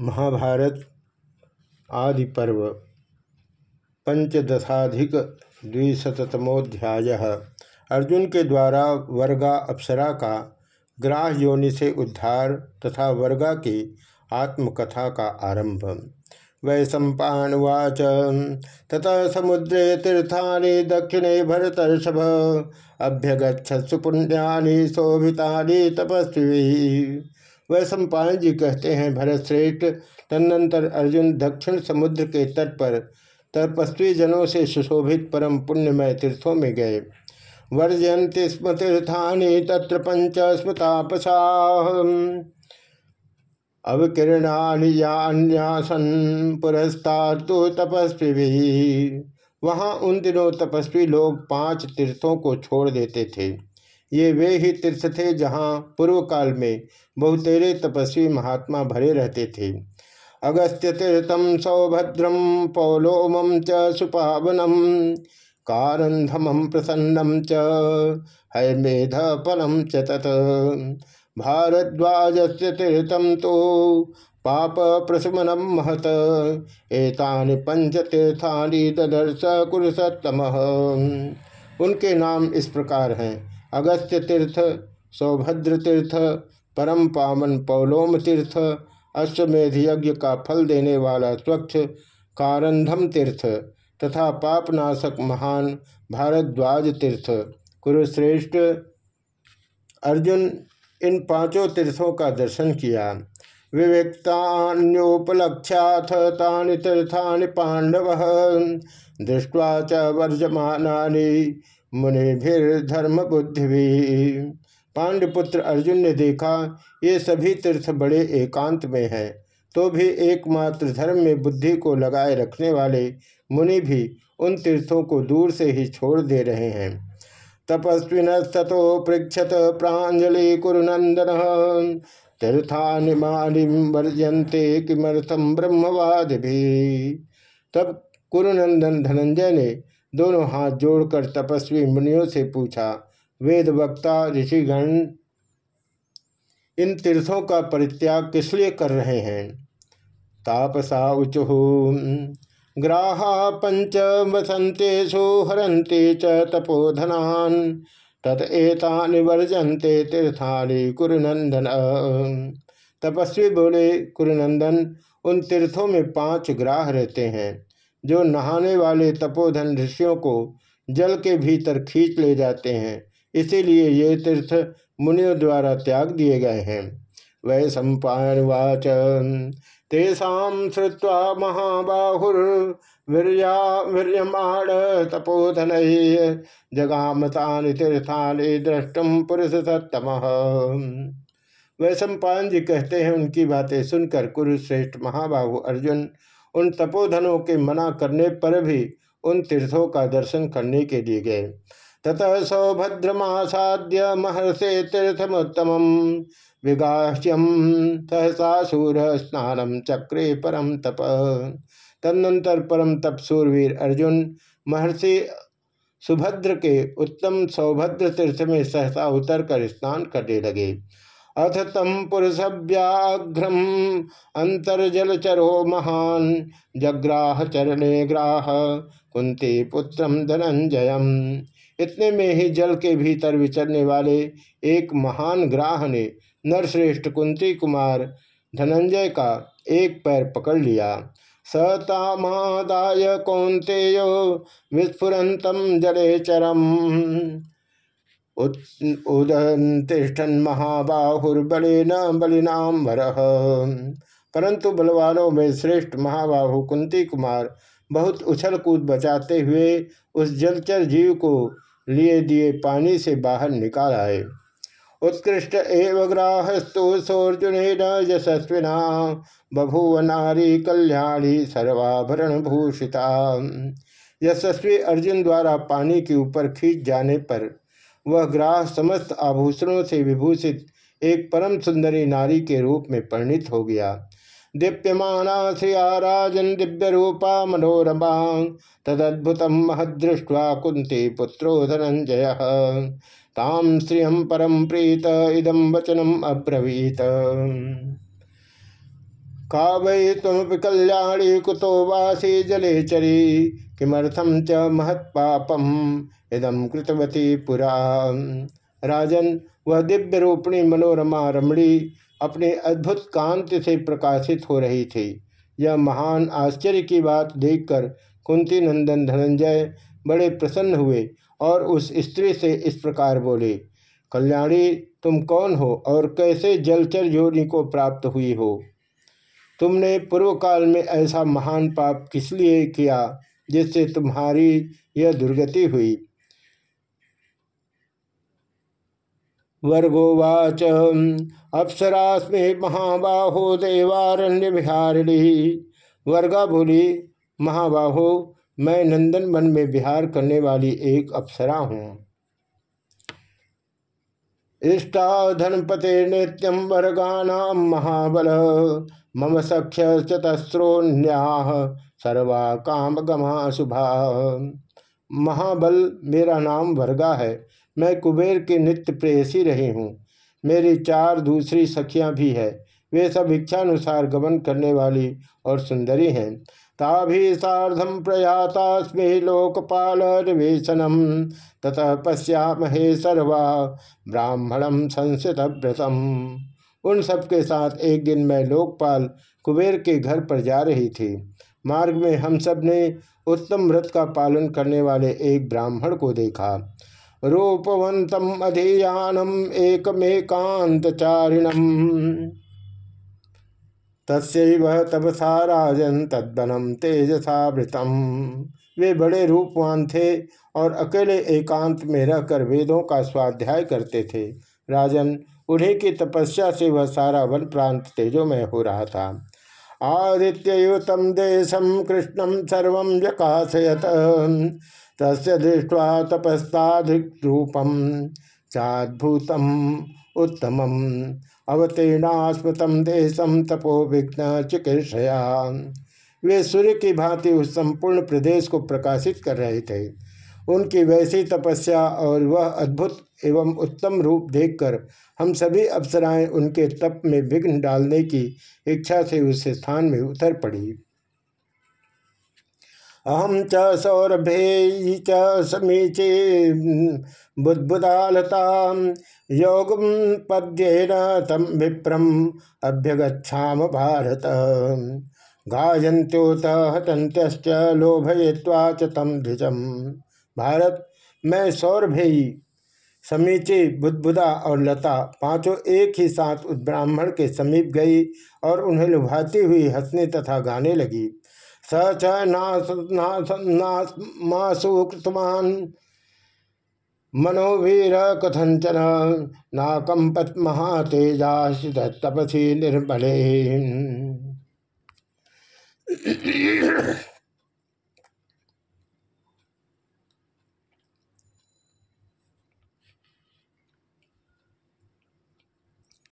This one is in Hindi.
महाभारत आदि पर्व पंचदशाधिक द्विशतमोध्याय अर्जुन के द्वारा वर्गा अप्सरा का ग्राह योनि से उद्धार तथा वर्गा की आत्मकथा का आरंभ। वै सम्पावाच ततः समुद्रे तीर्थानि, दक्षिणे भरतर्षभ अभ्यगछत्सु पुण्यानि शोभिता तपस्वी वह सम्पायन जी कहते हैं, भरत श्रेष्ठ तदनंतर अर्जुन दक्षिण समुद्र के तट पर तपस्वी जनों से सुशोभित परम पुण्यमय तीर्थों में गए। वर्जयंती स्म तीर्थानि तत्र पंच स्मृतापसा अवकिरणानि यान्यासन पुरस्तार्तु तपस्वी वहाँ उन दिनों तपस्वी लोग पाँच तीर्थों को छोड़ देते थे। ये वे ही तीर्थ थे जहाँ पूर्व काल में बहुतेरे तपस्वी महात्मा भरे रहते थे। अगस्त्य तीर्थम सौभद्रम पौलोमम च सुपावनम कारंधम प्रसन्नम च हयमेध फलम च तत। भारद्वाज से तीर्थम तो पाप प्रशमनम महत। एतानि पंच तीर्थानि ददर्श कुरुसतम उनके नाम इस प्रकार हैं। अगस्त्य तीर्थ सौभद्र तीर्थ परम पावन पौलोम तीर्थ अश्वमेध यज्ञ का फल देने वाला स्वच्छ कारंधम तीर्थ तथा पापनाशक महान भारद्वाज तीर्थ। कुरुश्रेष्ठ अर्जुन इन पाँचों तीर्थों का दर्शन किया। विवेक्तान्योपलक्ष्याथ तानि पांडव। दृष्टवा च वर्जमानानि मुनिभिर्धर्म बुद्धि भी। पांडपुत्र अर्जुन ने देखा, ये सभी तीर्थ बड़े एकांत में हैं तो भी एकमात्र धर्म में बुद्धि को लगाए रखने वाले मुनि भी उन तीर्थों को दूर से ही छोड़ दे रहे हैं। तपस्विन तथो पृक्षत प्राजलि कुरुनंदन तीर्थानि किमर्थम ब्रह्मवाद भी तब कुरुनंदन धनंजय ने दोनों हाथ जोड़कर तपस्वी मुनियों से पूछा वेद वक्ता ऋषिगण, इन तीर्थों का परित्याग किस लिए कर रहे हैं? तापसा उचु ग्राहा पंच वसंतेषु हरंते च तपोधनान ततएतानि वर्जन्ते तीर्थानि कुरुनंदन तपस्वी बोले कुरुनंदन उन तीर्थों में पाँच ग्राह रहते हैं। जो नहाने वाले तपोधन ऋषियों को जल के भीतर खींच ले जाते हैं, इसीलिए ये तीर्थ मुनियों द्वारा त्याग दिए गए हैं। वै सम्पावाच तेषा श्रुवा महाबाहुर वीर्यमाण तपोधन जगामतान तीर्थानि द्रष्टुम पुरुष सत्तम वै सम्पान जी कहते हैं, उनकी बातें सुनकर कुरुश्रेष्ठ महाबाहु अर्जुन उन तपोधनों के मना करने पर भी उन तीर्थों का दर्शन करने के लिए गए। ततः सौभद्रमासाद्य महर्षे तीर्थमोत्तम विगाह्यम सहसा सूर स्नानम चक्रे परम तप। तदनंतर परम तप सूरवीर अर्जुन महर्षि सुभद्र के उत्तम सौभद्र तीर्थ में सहसा उतर कर स्नान करने लगे। अथ तम पुरुष व्याघ्रम अंतर्जलचरो महान। जग्राह चरणे ग्राह कुंती पुत्रम धनंजयम इतने में ही जल के भीतर विचरने वाले एक महान ग्राह ने नरश्रेष्ठ कुंती कुमार धनंजय का एक पैर पकड़ लिया। सतामादाय कौंतेयो विस्फुरंतम जले चरम। उदतिष्ठन महाबाहुर्बले न बलिनाम वर। परंतु बलवानों में श्रेष्ठ महाबाहु कुंती कुमार बहुत उछल कूद बचाते हुए उस जलचर जीव को लिए दिए पानी से बाहर निकाल आए। उत्कृष्ट एव ग्राहस्तु सोर्जुन यशस्विना, बभुव नारी कल्याणी सर्वाभरण भूषिता यशस्वी अर्जुन द्वारा पानी के ऊपर खींच जाने पर वह ग्राह समस्त आभूषणों से विभूषित एक परम सुंदरी नारी के रूप में परिणित हो गया। दीप्यमाना श्रिया राजन दिव्य रूपा मनोरमा। तदद्भुत महदृष्ट्वा कुंती पुत्रो धनंजय ताम श्रियम परम प्रीत इदम वचनम अब्रवीत। का वै तम कल्याणी कुतो वासी जले चरी किमर्थम च महत्पापम? इदम कृतवती पुरा। राजन, वह दिव्य रूपणी मनोरमा रमणी अपने अद्भुत कांति से प्रकाशित हो रही थी। यह महान आश्चर्य की बात देखकर कुंती नंदन धनंजय बड़े प्रसन्न हुए और उस स्त्री से इस प्रकार बोले, कल्याणी, तुम कौन हो और कैसे जलचर योनि को प्राप्त हुई हो? तुमने पूर्व काल में ऐसा महान पाप किस लिए किया जिससे तुम्हारी यह दुर्गति हुई? वर्गोवाच अप्सरास्मे महाबाहो देवारण्य विहारिणी वर्गा बोली महाबाहो, मैं नंदन वन में विहार करने वाली एक अप्सरा हूँ। इष्टा धनपते नित्यम वर्गा महाबल। मम सख्य चतस्रोन्या सर्वा काम गमा शुभा। महाबल मेरा नाम वर्गा है। मैं कुबेर के नित्य प्रेयसी रही हूँ। मेरी चार दूसरी सखियाँ भी है। वे सब इच्छानुसार गमन करने वाली और सुंदरी हैं। ताभि साधम प्रयातास्मे लोकपाल निवेशनम ततः पश्यामहे सर्वा ब्राह्मणम संसित व्रतम उन सबके साथ एक दिन मैं लोकपाल कुबेर के घर पर जा रही थी। मार्ग में हम सबने उत्तम व्रत का पालन करने वाले एक ब्राह्मण को देखा। रूपवंतम अधियानम एकमेकांत चारिणम तस्व तपसा राजन तद्वनम तेजसावृतम वे बड़े रूपवान थे और अकेले एकांत में रहकर वेदों का स्वाध्याय करते थे। राजन, उन्हीं की तपस्या से वह सारा वन प्रांत तेजोमय हो रहा था। आदित्ययुतम देशम कृष्णम सर्व जकाशयत तस् दृष्ट्वा तपस्ताधिरूपम चाद्भूतम उत्तम अवतीर्णास्मतम देशम तपो विघ्न चिकित्सया। वे सूर्य की भांति उस संपूर्ण प्रदेश को प्रकाशित कर रहे थे। उनकी वैसी तपस्या और वह अद्भुत एवं उत्तम रूप देखकर हम सभी अप्सराएँ उनके तप में विघ्न डालने की इच्छा से उस स्थान में उतर पड़ी। अहम च सौरभे च समीचे बुद्बुदालता, योग पद्येन तम विप्रम अभ्यगछाम भारत। गायन्त्योत हतंत्यश्च लोभय्वा च तम भारत, मैं सौरभेयी, समीचे, बुद्बुदा और लता पाँचों एक ही साथ उस ब्राह्मण के समीप गई और उन्हें लुभाती हुई हंसने तथा गाने लगी। स च मनोवीर कथंचन नाकंपत महातेजा तपसी निर्मले